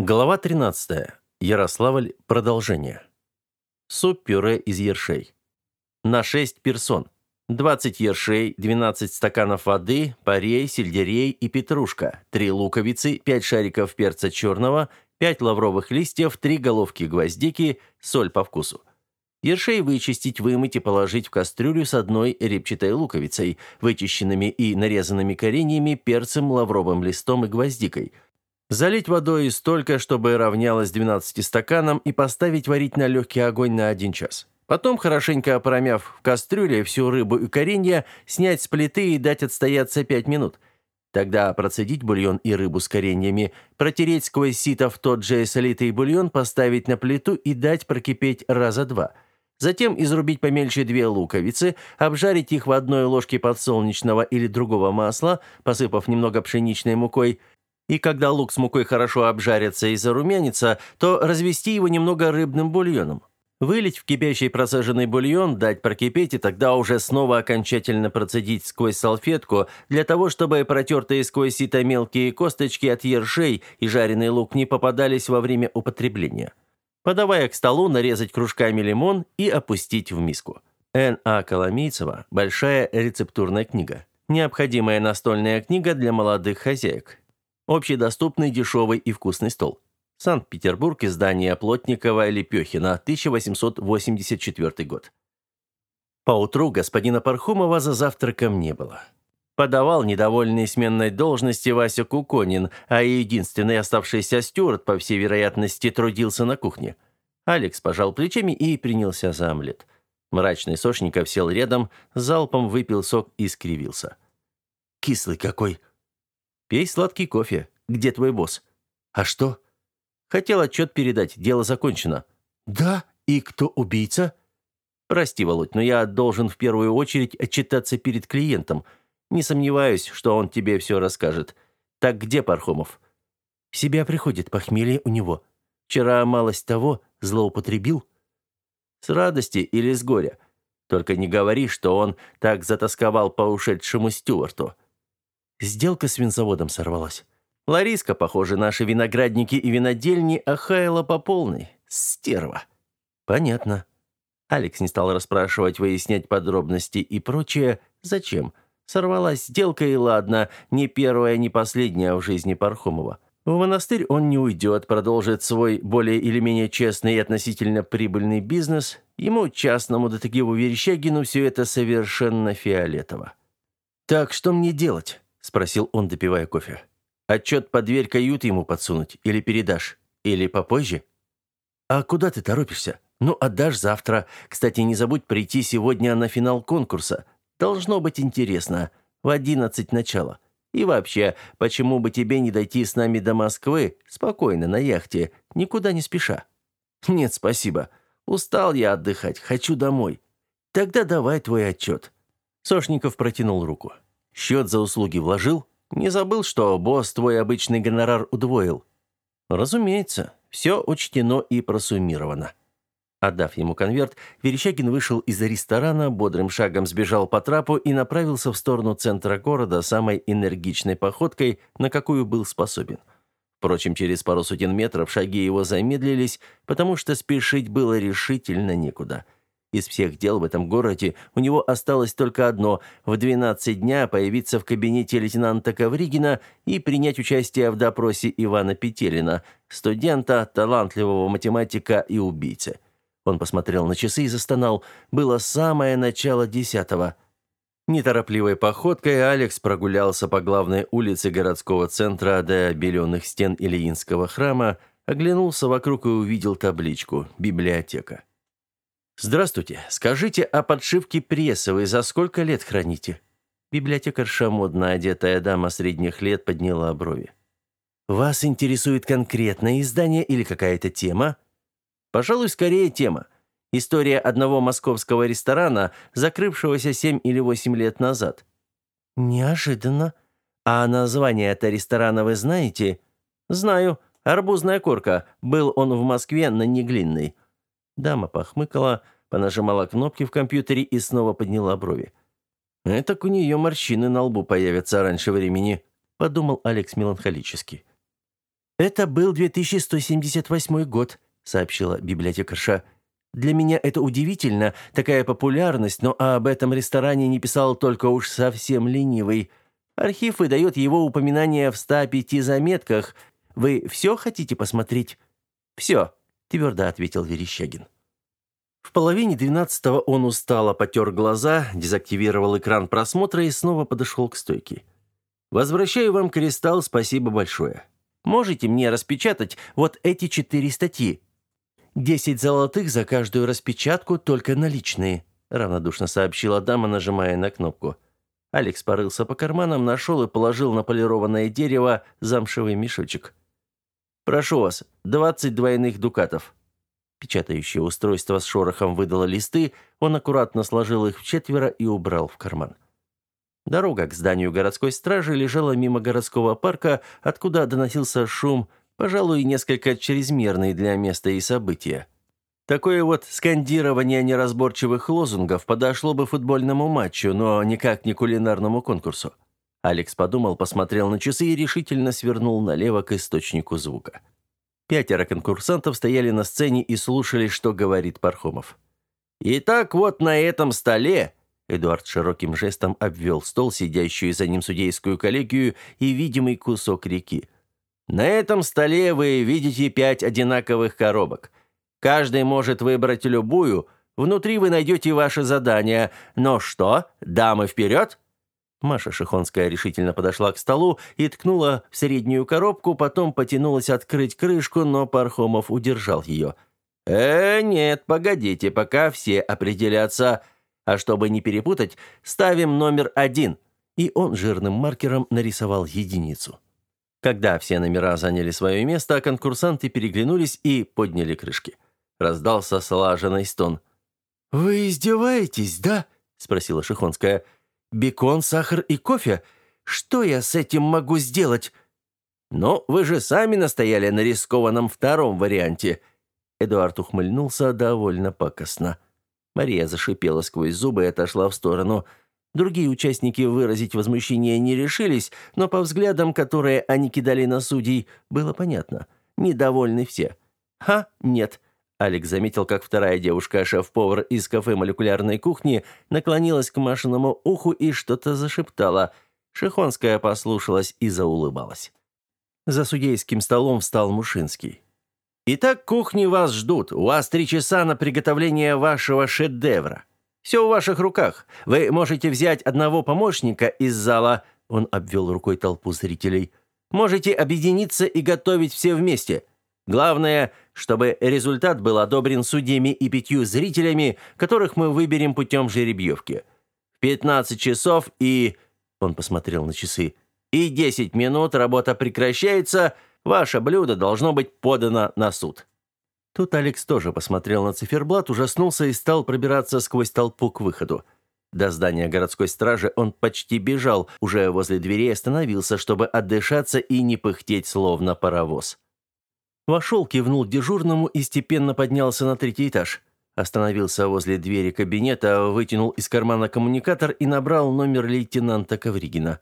Глава 13. Ярославль. Продолжение. Суп-пюре из ершей. На 6 персон. 20 ершей, 12 стаканов воды, парей, сельдерей и петрушка, 3 луковицы, 5 шариков перца черного, 5 лавровых листьев, 3 головки гвоздики, соль по вкусу. Ершей вычистить, вымыть и положить в кастрюлю с одной репчатой луковицей, вычищенными и нарезанными кореньями, перцем, лавровым листом и гвоздикой – Залить водой столько, чтобы равнялось 12 стаканам, и поставить варить на легкий огонь на 1 час. Потом, хорошенько промяв в кастрюле всю рыбу и коренья, снять с плиты и дать отстояться 5 минут. Тогда процедить бульон и рыбу с кореньями, протереть сквозь сито в тот же солитый бульон, поставить на плиту и дать прокипеть раза два. Затем изрубить помельче две луковицы, обжарить их в одной ложке подсолнечного или другого масла, посыпав немного пшеничной мукой, и когда лук с мукой хорошо обжарится и зарумянится, то развести его немного рыбным бульоном. Вылить в кипящий процеженный бульон, дать прокипеть и тогда уже снова окончательно процедить сквозь салфетку для того, чтобы протертые сквозь сито мелкие косточки от ершей и жареный лук не попадались во время употребления. Подавая к столу, нарезать кружками лимон и опустить в миску. Н. А. Коломейцева «Большая рецептурная книга». Необходимая настольная книга для молодых хозяек. Общедоступный, дешевый и вкусный стол. Санкт-Петербург, издание Плотникова Лепехина, 1884 год. Поутру господина Пархумова за завтраком не было. Подавал недовольный сменной должности Вася Куконин, а единственный оставшийся стюарт, по всей вероятности, трудился на кухне. Алекс пожал плечами и принялся за омлет. Мрачный Сошников сел рядом, залпом выпил сок и скривился. «Кислый какой!» Пей сладкий кофе. Где твой босс? А что? Хотел отчет передать, дело закончено. Да? И кто убийца? Прости, Володь, но я должен в первую очередь отчитаться перед клиентом. Не сомневаюсь, что он тебе все расскажет. Так где Пархомов? В себя приходит похмелье у него. Вчера малость того злоупотребил. С радости или с горя? Только не говори, что он так затасковал по ушедшему Стюарту. Сделка с винзаводом сорвалась. Лариска, похоже, наши виноградники и винодельни охаяла по полной. Стерва. Понятно. Алекс не стал расспрашивать, выяснять подробности и прочее. Зачем? Сорвалась сделка, и ладно, не первая, не последняя в жизни Пархомова. В монастырь он не уйдет, продолжит свой более или менее честный и относительно прибыльный бизнес. Ему, частному детективу Верещагину, все это совершенно фиолетово. «Так что мне делать?» Спросил он, допивая кофе. Отчет под дверь каюты ему подсунуть или передашь? Или попозже? А куда ты торопишься? Ну, отдашь завтра. Кстати, не забудь прийти сегодня на финал конкурса. Должно быть интересно. В одиннадцать начала. И вообще, почему бы тебе не дойти с нами до Москвы, спокойно, на яхте, никуда не спеша? Нет, спасибо. Устал я отдыхать, хочу домой. Тогда давай твой отчет. Сошников протянул руку. Счет за услуги вложил? Не забыл, что босс твой обычный гонорар удвоил? Разумеется, все учтено и просуммировано. Отдав ему конверт, Верещагин вышел из ресторана, бодрым шагом сбежал по трапу и направился в сторону центра города самой энергичной походкой, на какую был способен. Впрочем, через пару сотен метров шаги его замедлились, потому что спешить было решительно некуда – из всех дел в этом городе у него осталось только одно – в 12 дня появиться в кабинете лейтенанта Ковригина и принять участие в допросе Ивана Петелина, студента, талантливого математика и убийцы. Он посмотрел на часы и застонал. Было самое начало десятого. Неторопливой походкой Алекс прогулялся по главной улице городского центра до беленых стен Ильинского храма, оглянулся вокруг и увидел табличку «Библиотека». «Здравствуйте. Скажите, а подшивки прессы вы за сколько лет храните?» Библиотекарша, модно одетая дама средних лет, подняла брови. «Вас интересует конкретное издание или какая-то тема?» «Пожалуй, скорее тема. История одного московского ресторана, закрывшегося семь или восемь лет назад». «Неожиданно. А название этого ресторана вы знаете?» «Знаю. Арбузная корка. Был он в Москве на Неглинной». Дама похмыкала, понажимала кнопки в компьютере и снова подняла брови. «Это у нее морщины на лбу появятся раньше времени», — подумал Алекс меланхолически. «Это был 2178 год», — сообщила библиотекарша. «Для меня это удивительно, такая популярность, но об этом ресторане не писал только уж совсем ленивый. Архив выдает его упоминания в 105 заметках. Вы все хотите посмотреть?» «Все», — твердо ответил Верещагин. В половине двенадцатого он устало потер глаза, дезактивировал экран просмотра и снова подошел к стойке. «Возвращаю вам кристалл, спасибо большое. Можете мне распечатать вот эти четыре статьи?» «Десять золотых за каждую распечатку, только наличные», равнодушно сообщила дама, нажимая на кнопку. Алекс порылся по карманам, нашел и положил на полированное дерево замшевый мешочек. «Прошу вас, двадцать двойных дукатов». Печатающее устройство с шорохом выдало листы, он аккуратно сложил их в четверо и убрал в карман. Дорога к зданию городской стражи лежала мимо городского парка, откуда доносился шум, пожалуй, несколько чрезмерный для места и события. Такое вот скандирование неразборчивых лозунгов подошло бы футбольному матчу, но никак не кулинарному конкурсу. Алекс подумал, посмотрел на часы и решительно свернул налево к источнику звука. Пятеро конкурсантов стояли на сцене и слушали, что говорит Пархомов. «Итак, вот на этом столе...» Эдуард широким жестом обвел стол, сидящую за ним судейскую коллегию и видимый кусок реки. «На этом столе вы видите пять одинаковых коробок. Каждый может выбрать любую. Внутри вы найдете ваше задание. Но что, дамы вперед?» Маша Шихонская решительно подошла к столу и ткнула в среднюю коробку, потом потянулась открыть крышку, но Пархомов удержал ее. «Э, нет, погодите, пока все определятся. А чтобы не перепутать, ставим номер один». И он жирным маркером нарисовал единицу. Когда все номера заняли свое место, конкурсанты переглянулись и подняли крышки. Раздался слаженный стон. «Вы издеваетесь, да?» — спросила Шихонская. «Да». Бекон, сахар и кофе? Что я с этим могу сделать?» «Но вы же сами настояли на рискованном втором варианте». Эдуард ухмыльнулся довольно пакостно. Мария зашипела сквозь зубы и отошла в сторону. Другие участники выразить возмущение не решились, но по взглядам, которые они кидали на судей, было понятно. Недовольны все. «Ха, нет. Алекс заметил, как вторая девушка, шеф-повар из кафе молекулярной кухни, наклонилась к Машиному уху и что-то зашептала. Шихонская послушалась и заулыбалась. За судейским столом встал Мушинский. «Итак, кухни вас ждут. У вас три часа на приготовление вашего шедевра. Все в ваших руках. Вы можете взять одного помощника из зала...» Он обвел рукой толпу зрителей. «Можете объединиться и готовить все вместе. Главное, чтобы результат был одобрен судьями и пятью зрителями, которых мы выберем путем жеребьевки. В 15 часов и... Он посмотрел на часы. И 10 минут работа прекращается, ваше блюдо должно быть подано на суд. Тут Алекс тоже посмотрел на циферблат, ужаснулся и стал пробираться сквозь толпу к выходу. До здания городской стражи он почти бежал, уже возле дверей остановился, чтобы отдышаться и не пыхтеть, словно паровоз. Вошел, кивнул дежурному и степенно поднялся на третий этаж. Остановился возле двери кабинета, вытянул из кармана коммуникатор и набрал номер лейтенанта Ковригина.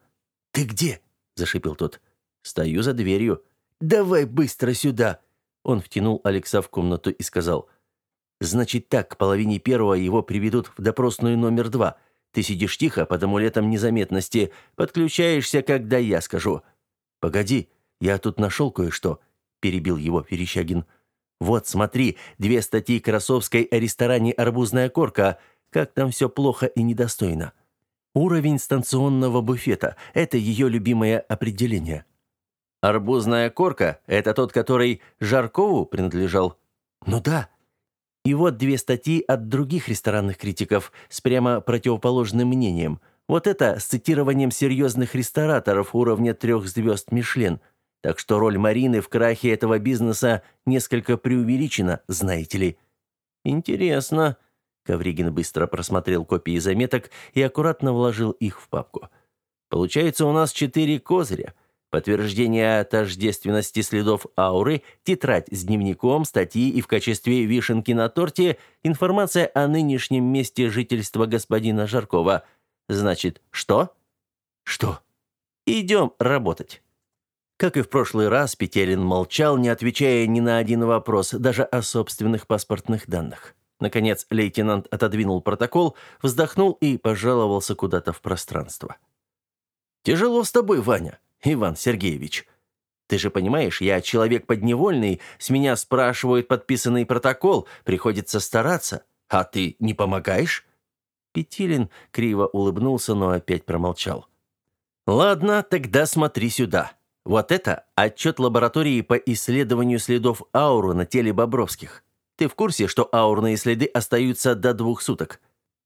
«Ты где?» – зашипел тот. «Стою за дверью». «Давай быстро сюда!» Он втянул Алекса в комнату и сказал. «Значит так, к половине первого его приведут в допросную номер два. Ты сидишь тихо, под амулетом незаметности, подключаешься, когда я скажу. Погоди, я тут нашел кое-что перебил его Верещагин. «Вот, смотри, две статьи Красовской о ресторане «Арбузная корка». Как там все плохо и недостойно. Уровень станционного буфета – это ее любимое определение». «Арбузная корка – это тот, который Жаркову принадлежал?» «Ну да». И вот две статьи от других ресторанных критиков с прямо противоположным мнением. Вот это с цитированием серьезных рестораторов уровня трех звезд «Мишлен». Так что роль Марины в крахе этого бизнеса несколько преувеличена, знаете ли. Интересно. Ковригин быстро просмотрел копии заметок и аккуратно вложил их в папку. Получается, у нас четыре козыря. Подтверждение тождественности следов ауры, тетрадь с дневником, статьи и в качестве вишенки на торте информация о нынешнем месте жительства господина Жаркова. Значит, что? Что? Идем работать. Как и в прошлый раз, Петелин молчал, не отвечая ни на один вопрос, даже о собственных паспортных данных. Наконец, лейтенант отодвинул протокол, вздохнул и пожаловался куда-то в пространство. «Тяжело с тобой, Ваня, Иван Сергеевич. Ты же понимаешь, я человек подневольный, с меня спрашивают подписанный протокол, приходится стараться. А ты не помогаешь?» Петилин криво улыбнулся, но опять промолчал. «Ладно, тогда смотри сюда. Вот это отчет лаборатории по исследованию следов ауры на теле Бобровских. Ты в курсе, что аурные следы остаются до двух суток?»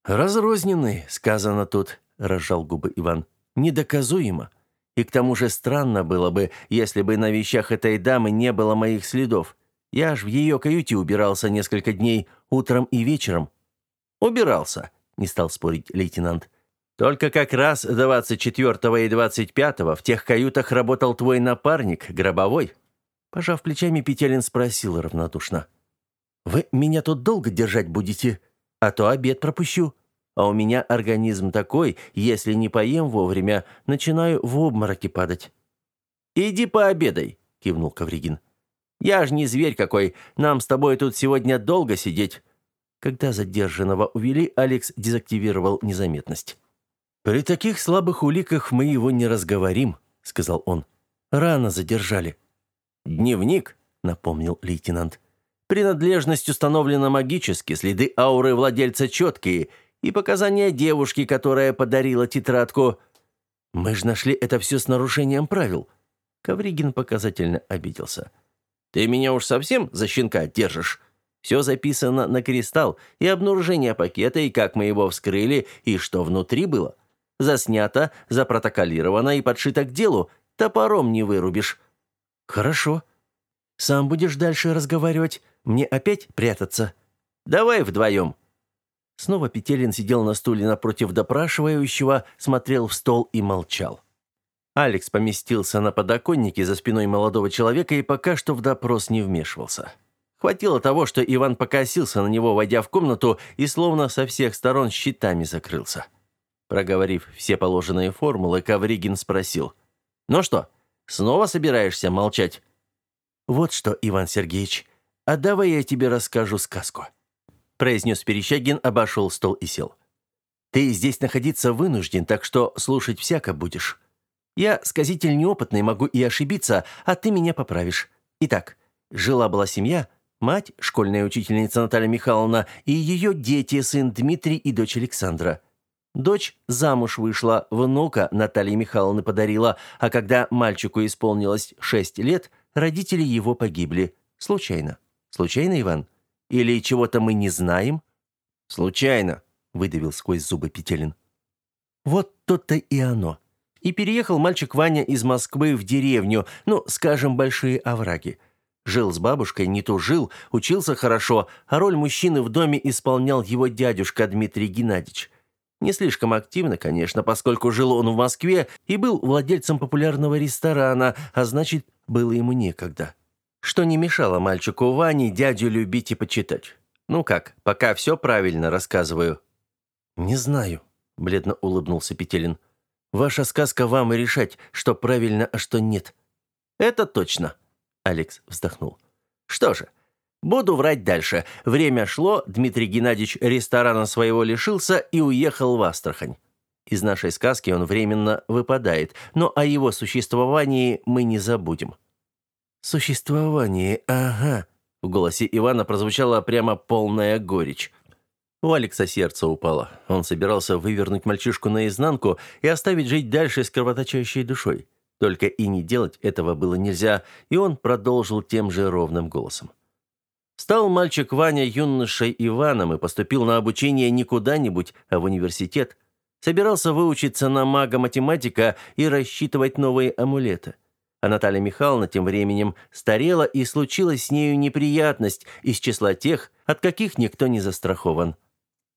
«Разрозненные», — сказано тут, — разжал губы Иван. «Недоказуемо. И к тому же странно было бы, если бы на вещах этой дамы не было моих следов. Я ж в ее каюте убирался несколько дней, утром и вечером». «Убирался», — не стал спорить лейтенант. Только как раз 24 и 25 в тех каютах работал твой напарник, гробовой. Пожав плечами, Петелин спросил равнодушно. «Вы меня тут долго держать будете? А то обед пропущу. А у меня организм такой, если не поем вовремя, начинаю в обмороки падать». «Иди пообедай», — кивнул Ковригин. «Я ж не зверь какой, нам с тобой тут сегодня долго сидеть». Когда задержанного увели, Алекс дезактивировал незаметность. «При таких слабых уликах мы его не разговорим», — сказал он. «Рано задержали». «Дневник», — напомнил лейтенант. «Принадлежность установлена магически, следы ауры владельца четкие, и показания девушки, которая подарила тетрадку. Мы же нашли это все с нарушением правил». Ковригин показательно обиделся. «Ты меня уж совсем за щенка держишь?» Все записано на кристалл, и обнаружение пакета, и как мы его вскрыли, и что внутри было заснято, запротоколировано и подшито к делу. Топором не вырубишь». «Хорошо. Сам будешь дальше разговаривать. Мне опять прятаться?» «Давай вдвоем». Снова Петелин сидел на стуле напротив допрашивающего, смотрел в стол и молчал. Алекс поместился на подоконнике за спиной молодого человека и пока что в допрос не вмешивался. Хватило того, что Иван покосился на него, войдя в комнату, и словно со всех сторон щитами закрылся. Проговорив все положенные формулы, Ковригин спросил. «Ну что, снова собираешься молчать?» «Вот что, Иван Сергеевич, а давай я тебе расскажу сказку», произнес Перещагин, обошел стол и сел. «Ты здесь находиться вынужден, так что слушать всяко будешь. Я сказитель неопытный, могу и ошибиться, а ты меня поправишь. Итак, жила-была семья, мать, школьная учительница Наталья Михайловна, и ее дети, сын Дмитрий и дочь Александра. Дочь замуж вышла, внука Наталья Михайловна подарила, а когда мальчику исполнилось шесть лет, родители его погибли. Случайно. Случайно, Иван? Или чего-то мы не знаем? Случайно, выдавил сквозь зубы Петелин. Вот то-то и оно. И переехал мальчик Ваня из Москвы в деревню, ну, скажем, большие овраги. Жил с бабушкой, не то жил, учился хорошо, а роль мужчины в доме исполнял его дядюшка Дмитрий Геннадьевич. Не слишком активно, конечно, поскольку жил он в Москве и был владельцем популярного ресторана, а значит, было ему некогда. Что не мешало мальчику Ване дядю любить и почитать. Ну как, пока все правильно рассказываю. Не знаю, бледно улыбнулся Петелин. Ваша сказка вам и решать, что правильно, а что нет. Это точно, Алекс вздохнул. Что же, Буду врать дальше. Время шло, Дмитрий Геннадьевич ресторана своего лишился и уехал в Астрахань. Из нашей сказки он временно выпадает, но о его существовании мы не забудем. «Существование, ага», — в голосе Ивана прозвучала прямо полная горечь. У Алекса сердце упало. Он собирался вывернуть мальчишку наизнанку и оставить жить дальше с кровоточащей душой. Только и не делать этого было нельзя, и он продолжил тем же ровным голосом. Стал мальчик Ваня юношей Иваном и поступил на обучение не куда-нибудь, а в университет. Собирался выучиться на мага-математика и рассчитывать новые амулеты. А Наталья Михайловна тем временем старела, и случилась с нею неприятность из числа тех, от каких никто не застрахован.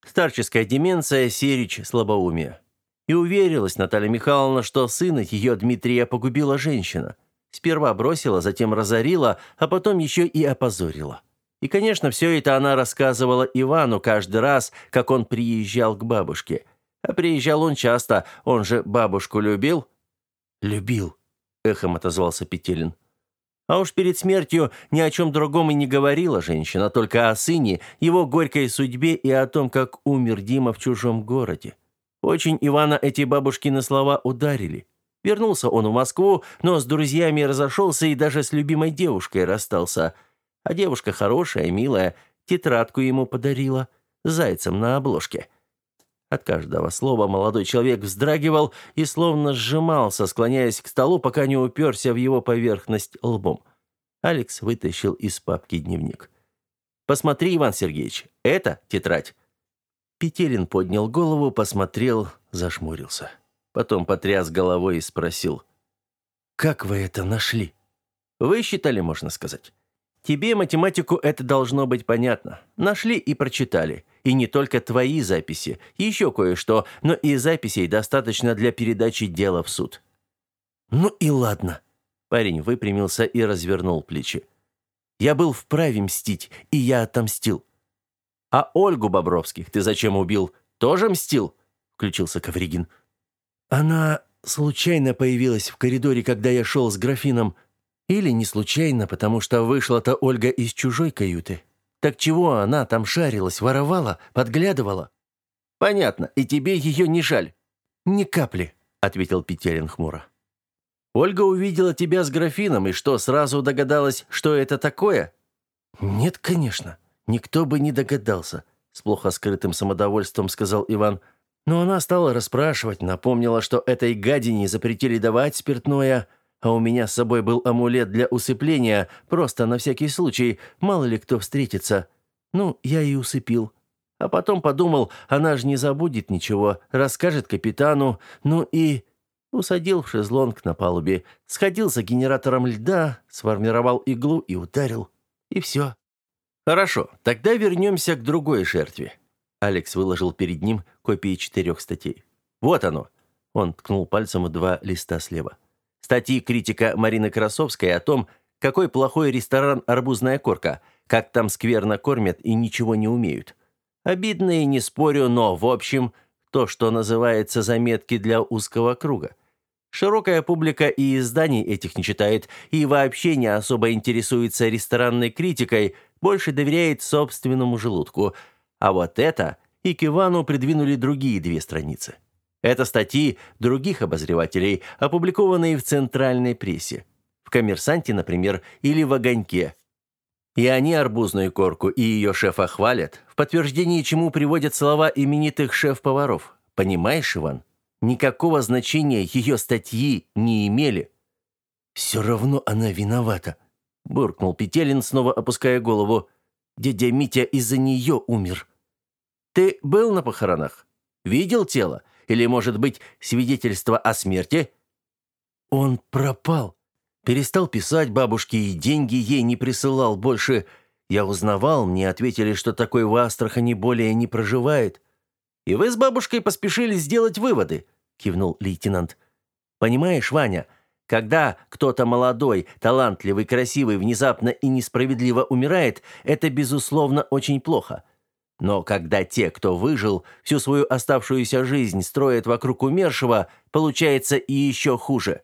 Старческая деменция, серич, слабоумие. И уверилась Наталья Михайловна, что сына ее Дмитрия погубила женщина. Сперва бросила, затем разорила, а потом еще и опозорила. И, конечно, все это она рассказывала Ивану каждый раз, как он приезжал к бабушке. А приезжал он часто, он же бабушку любил. Любил. эхом отозвался Петелин. А уж перед смертью ни о чем другом и не говорила женщина, только о сыне, его горькой судьбе и о том, как умер Дима в чужом городе. Очень Ивана эти бабушкины слова ударили. Вернулся он в Москву, но с друзьями разошелся и даже с любимой девушкой расстался. А девушка хорошая, милая, тетрадку ему подарила, зайцем на обложке. От каждого слова молодой человек вздрагивал и словно сжимался, склоняясь к столу, пока не уперся в его поверхность лбом. Алекс вытащил из папки дневник. «Посмотри, Иван Сергеевич, это тетрадь». Петелин поднял голову, посмотрел, зашмурился. Потом потряс головой и спросил. «Как вы это нашли?» «Вы считали, можно сказать. Тебе, математику, это должно быть понятно. Нашли и прочитали. И не только твои записи, еще кое-что, но и записей достаточно для передачи дела в суд». «Ну и ладно». Парень выпрямился и развернул плечи. «Я был вправе мстить, и я отомстил». «А Ольгу Бобровских ты зачем убил? Тоже мстил?» Включился Ковригин. «Она случайно появилась в коридоре, когда я шел с графином. Или не случайно, потому что вышла-то Ольга из чужой каюты. Так чего она там шарилась, воровала, подглядывала? Понятно, и тебе ее не жаль. Ни капли, ответил Петерин хмуро. Ольга увидела тебя с графином и что, сразу догадалась, что это такое? Нет, конечно. Никто бы не догадался, с плохо скрытым самодовольством сказал Иван. Но она стала расспрашивать, напомнила, что этой гадине запретили давать спиртное, а у меня с собой был амулет для усыпления, просто на всякий случай, мало ли кто встретится. Ну, я и усыпил. А потом подумал, она же не забудет ничего, расскажет капитану, ну и... Усадил в шезлонг на палубе, сходил за генератором льда, сформировал иглу и ударил. И все. Хорошо, тогда вернемся к другой жертве. Алекс выложил перед ним копии четырех статей. Вот оно. Он ткнул пальцем в два листа слева. Статьи критика Марины Красовской о том, какой плохой ресторан «Арбузная корка», как там скверно кормят и ничего не умеют. Обидные, не спорю, но, в общем, то, что называется заметки для узкого круга. Широкая публика и изданий этих не читает, и вообще не особо интересуется ресторанной критикой, больше доверяет собственному желудку. А вот это и к Ивану придвинули другие две страницы. Это статьи других обозревателей, опубликованные в центральной прессе. В «Коммерсанте», например, или в «Огоньке». И они арбузную корку и ее шефа хвалят, в подтверждении чему приводят слова именитых шеф-поваров. Понимаешь, Иван? Никакого значения ее статьи не имели. «Все равно она виновата», – буркнул Петелин, снова опуская голову. «Дядя Митя из-за нее умер». «Ты был на похоронах? Видел тело? Или, может быть, свидетельство о смерти?» «Он пропал. Перестал писать бабушке и деньги ей не присылал больше. Я узнавал, мне ответили, что такой в Астрахани более не проживает». «И вы с бабушкой поспешили сделать выводы», — кивнул лейтенант. «Понимаешь, Ваня, когда кто-то молодой, талантливый, красивый внезапно и несправедливо умирает, это, безусловно, очень плохо. Но когда те, кто выжил, всю свою оставшуюся жизнь строят вокруг умершего, получается и еще хуже.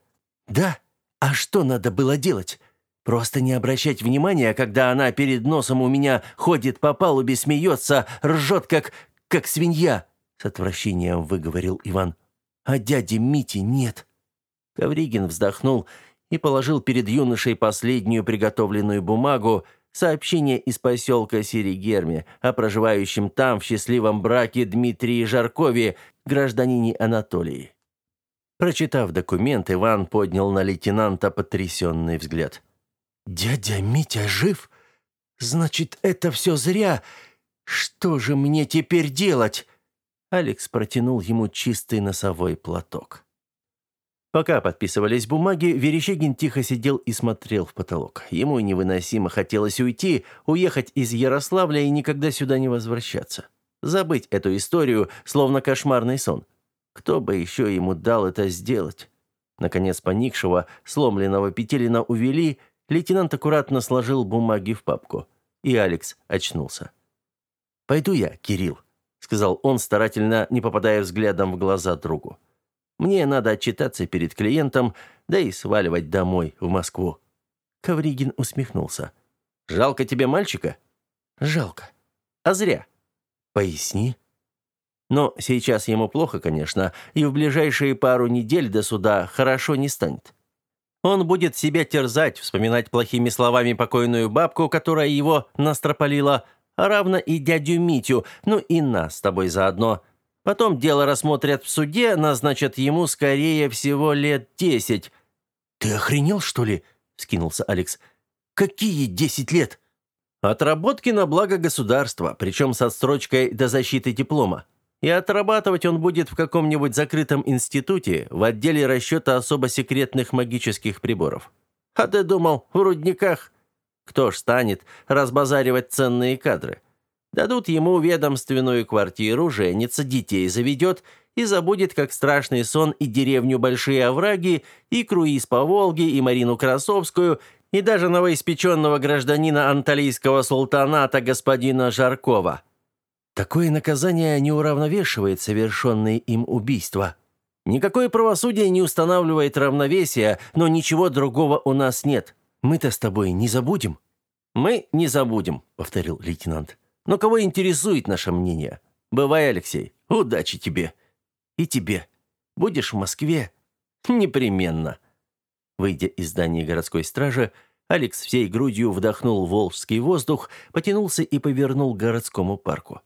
Да? А что надо было делать? Просто не обращать внимания, когда она перед носом у меня ходит по палубе, смеется, ржет, как... как свинья, с отвращением выговорил Иван. А дяди Мити нет. Ковригин вздохнул и положил перед юношей последнюю приготовленную бумагу, Сообщение из поселка Сиригерми о проживающем там в счастливом браке Дмитрии Жаркове, гражданине Анатолии. Прочитав документ, Иван поднял на лейтенанта потрясенный взгляд. «Дядя Митя жив? Значит, это все зря. Что же мне теперь делать?» Алекс протянул ему чистый носовой платок. Пока подписывались бумаги, Верещагин тихо сидел и смотрел в потолок. Ему невыносимо хотелось уйти, уехать из Ярославля и никогда сюда не возвращаться. Забыть эту историю, словно кошмарный сон. Кто бы еще ему дал это сделать? Наконец поникшего, сломленного Петелина увели, лейтенант аккуратно сложил бумаги в папку. И Алекс очнулся. «Пойду я, Кирилл», — сказал он, старательно не попадая взглядом в глаза другу. Мне надо отчитаться перед клиентом, да и сваливать домой, в Москву. Ковригин усмехнулся. «Жалко тебе мальчика?» «Жалко. А зря. Поясни». Но сейчас ему плохо, конечно, и в ближайшие пару недель до суда хорошо не станет. Он будет себя терзать, вспоминать плохими словами покойную бабку, которая его настропалила, а равно и дядю Митю, ну и нас с тобой заодно. Потом дело рассмотрят в суде, назначат ему, скорее всего, лет десять. «Ты охренел, что ли?» — скинулся Алекс. «Какие десять лет?» «Отработки на благо государства, причем с отстрочкой до защиты диплома. И отрабатывать он будет в каком-нибудь закрытом институте в отделе расчета особо секретных магических приборов. А ты думал, в рудниках? Кто ж станет разбазаривать ценные кадры? Дадут ему ведомственную квартиру, женится, детей заведет и забудет, как страшный сон и деревню Большие Овраги, и круиз по Волге, и Марину Красовскую, и даже новоиспеченного гражданина анталийского султаната господина Жаркова – Такое наказание не уравновешивает совершенные им убийства. Никакое правосудие не устанавливает равновесия, но ничего другого у нас нет. Мы-то с тобой не забудем». «Мы не забудем», — повторил лейтенант. «Но кого интересует наше мнение? Бывай, Алексей. Удачи тебе. И тебе. Будешь в Москве? Непременно». Выйдя из здания городской стражи, Алекс всей грудью вдохнул волжский воздух, потянулся и повернул к городскому парку.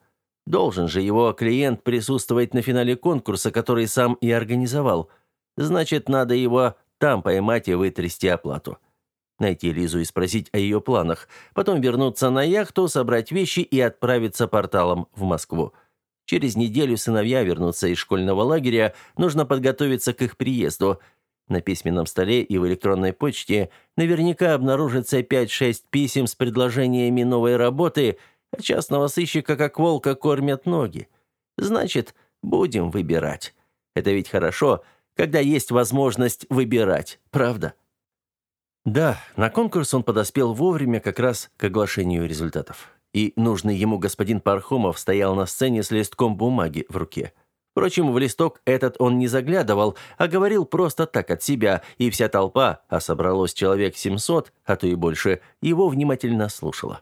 Должен же его клиент присутствовать на финале конкурса, который сам и организовал. Значит, надо его там поймать и вытрясти оплату. Найти Лизу и спросить о ее планах. Потом вернуться на яхту, собрать вещи и отправиться порталом в Москву. Через неделю сыновья вернутся из школьного лагеря, нужно подготовиться к их приезду. На письменном столе и в электронной почте наверняка обнаружится 5-6 писем с предложениями новой работы – а частного сыщика как волка кормят ноги. Значит, будем выбирать. Это ведь хорошо, когда есть возможность выбирать, правда? Да, на конкурс он подоспел вовремя как раз к оглашению результатов. И нужный ему господин Пархомов стоял на сцене с листком бумаги в руке. Впрочем, в листок этот он не заглядывал, а говорил просто так от себя, и вся толпа, а собралось человек 700, а то и больше, его внимательно слушала.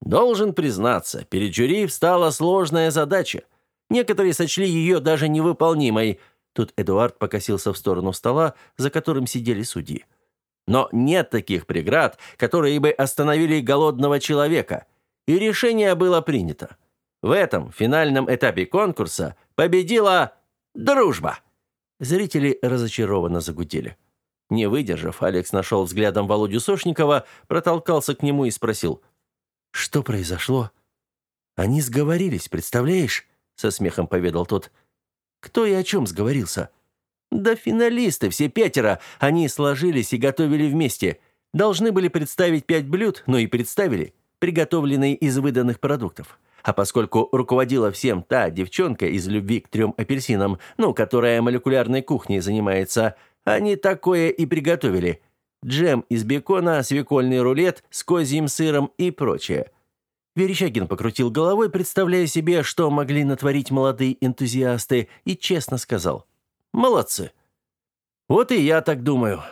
Должен признаться, перед жюри встала сложная задача. Некоторые сочли ее даже невыполнимой. Тут Эдуард покосился в сторону стола, за которым сидели судьи. Но нет таких преград, которые бы остановили голодного человека. И решение было принято. В этом финальном этапе конкурса победила дружба. Зрители разочарованно загудели. Не выдержав, Алекс нашел взглядом Володю Сошникова, протолкался к нему и спросил – что произошло? Они сговорились, представляешь? Со смехом поведал тот. Кто и о чем сговорился? Да финалисты, все пятеро. Они сложились и готовили вместе. Должны были представить пять блюд, но и представили, приготовленные из выданных продуктов. А поскольку руководила всем та девчонка из любви к трем апельсинам, ну, которая молекулярной кухней занимается, они такое и приготовили – джем из бекона, свекольный рулет с козьим сыром и прочее. Верещагин покрутил головой, представляя себе, что могли натворить молодые энтузиасты, и честно сказал. «Молодцы!» «Вот и я так думаю.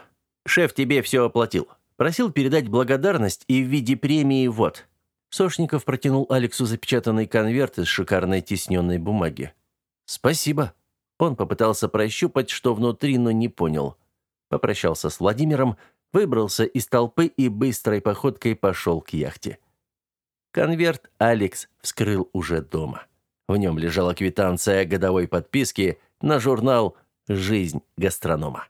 Шеф тебе все оплатил. Просил передать благодарность и в виде премии вот». Сошников протянул Алексу запечатанный конверт из шикарной тисненной бумаги. «Спасибо». Он попытался прощупать, что внутри, но не понял. Попрощался с Владимиром, выбрался из толпы и быстрой походкой пошел к яхте. Конверт Алекс вскрыл уже дома. В нем лежала квитанция годовой подписки на журнал «Жизнь гастронома».